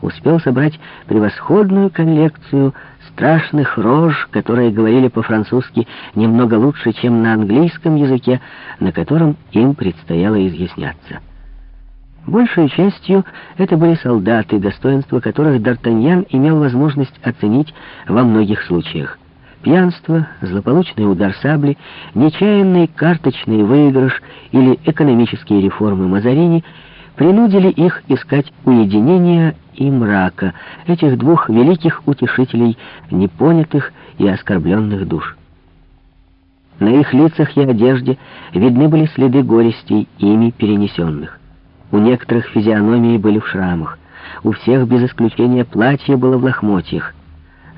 успел собрать превосходную коллекцию страшных рож, которые говорили по-французски немного лучше, чем на английском языке, на котором им предстояло изъясняться. Большей частью это были солдаты, достоинства которых Д'Артаньян имел возможность оценить во многих случаях. Пьянство, злополучный удар сабли, нечаянный карточный выигрыш или экономические реформы Мазарини принудили их искать уединения и мрака, этих двух великих утешителей непонятых и оскорбленных душ. На их лицах и одежде видны были следы горестей, ими перенесенных. У некоторых физиономии были в шрамах. У всех, без исключения, платье было в лохмотьях.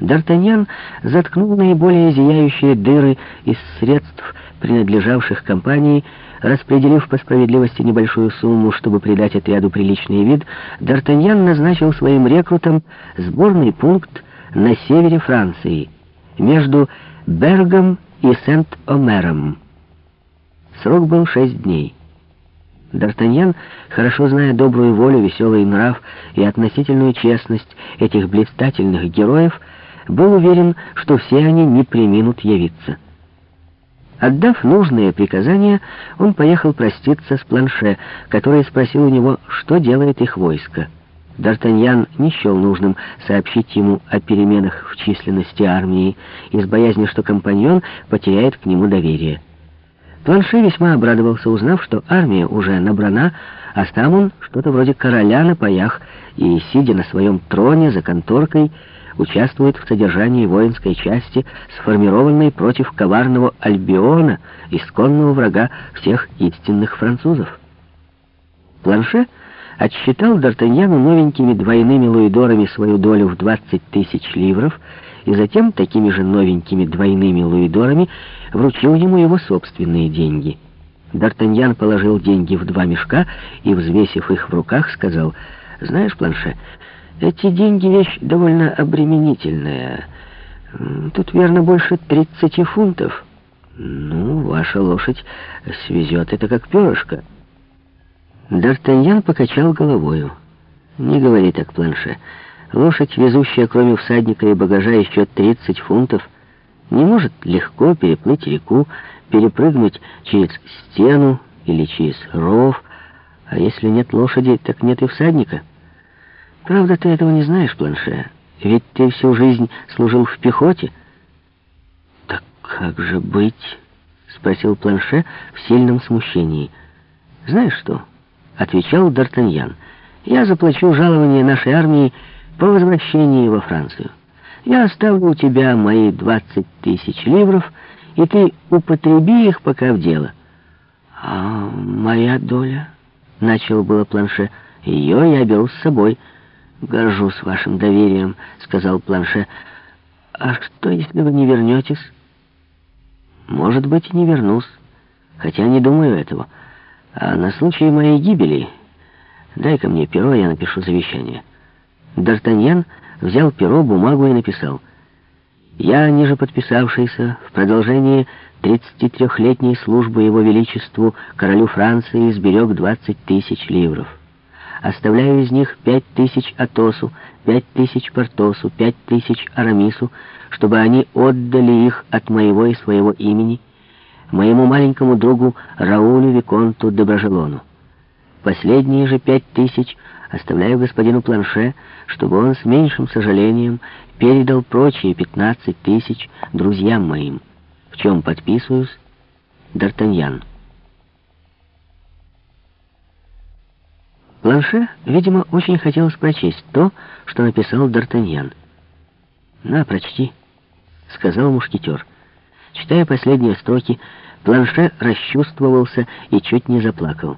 Д'Артаньян заткнул наиболее зияющие дыры из средств, принадлежавших компании, распределив по справедливости небольшую сумму, чтобы придать отряду приличный вид, Д'Артаньян назначил своим рекрутам сборный пункт на севере Франции, между Бергом и Сент-Омером. Срок был шесть дней. Д'Артаньян, хорошо зная добрую волю, веселый нрав и относительную честность этих блистательных героев, был уверен, что все они не приминут явиться. Отдав нужные приказания, он поехал проститься с Планше, который спросил у него, что делает их войско. Д'Артаньян не счел нужным сообщить ему о переменах в численности армии из боязни, что компаньон потеряет к нему доверие. Планше весьма обрадовался, узнав, что армия уже набрана, а сам он что-то вроде короля на паях и, сидя на своем троне за конторкой, участвует в содержании воинской части, сформированной против коварного Альбиона, исконного врага всех истинных французов. Планше отсчитал Д'Артаньяну новенькими двойными луидорами свою долю в 20 тысяч ливров и затем такими же новенькими двойными луидорами вручил ему его собственные деньги. Д'Артаньян положил деньги в два мешка и, взвесив их в руках, сказал, «Знаешь, Планше, эти деньги вещь довольно обременительная. Тут, верно, больше 30 фунтов. Ну, ваша лошадь свезет это как перышко». Д'Артаньян покачал головою. «Не говори так, Планше. Лошадь, везущая кроме всадника и багажа еще 30 фунтов, не может легко переплыть реку, перепрыгнуть через стену или через ров, а если нет лошади, так нет и всадника. Правда, ты этого не знаешь, Планше, ведь ты всю жизнь служил в пехоте». «Так как же быть?» — спросил Планше в сильном смущении. «Знаешь что?» отвечал Д'Артаньян. «Я заплачу жалование нашей армии по возвращении во Францию. Я оставлю у тебя мои двадцать тысяч ливров, и ты употреби их пока в дело». «А моя доля?» — начал было планше. «Ее я беру с собой». «Горжусь вашим доверием», — сказал планше. «А что, если вы не вернетесь?» «Может быть, и не вернусь, хотя не думаю этого». А на случай моей гибели... Дай-ка мне перо, я напишу завещание. Д'Артаньян взял перо, бумагу и написал. Я, ниже подписавшийся, в продолжении 33-летней службы Его Величеству, королю Франции, сберег 20 тысяч ливров. Оставляю из них 5 тысяч Атосу, 5 тысяч Портосу, 5 тысяч Арамису, чтобы они отдали их от моего и своего имени, моему маленькому другу Раулю Виконту Доброжелону. Последние же пять тысяч оставляю господину Планше, чтобы он с меньшим сожалением передал прочие пятнадцать тысяч друзьям моим, в чем подписываюсь Д'Артаньян. Планше, видимо, очень хотелось прочесть то, что написал Д'Артаньян. «На, прочти», — сказал мушкетер. Читая последние строки, Планше расчувствовался и чуть не заплакал.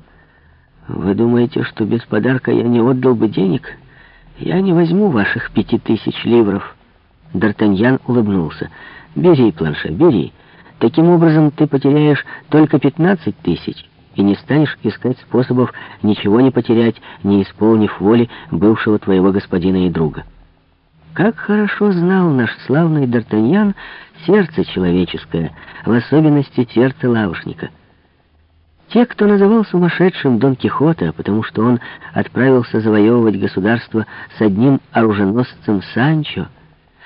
«Вы думаете, что без подарка я не отдал бы денег? Я не возьму ваших пяти тысяч ливров». Д'Артаньян улыбнулся. «Бери, Планше, бери. Таким образом ты потеряешь только пятнадцать тысяч» и не станешь искать способов ничего не потерять, не исполнив воли бывшего твоего господина и друга. Как хорошо знал наш славный Д'Артаньян сердце человеческое, в особенности сердце лавушника. Те, кто называл сумасшедшим Дон Кихота, потому что он отправился завоевывать государство с одним оруженосцем Санчо,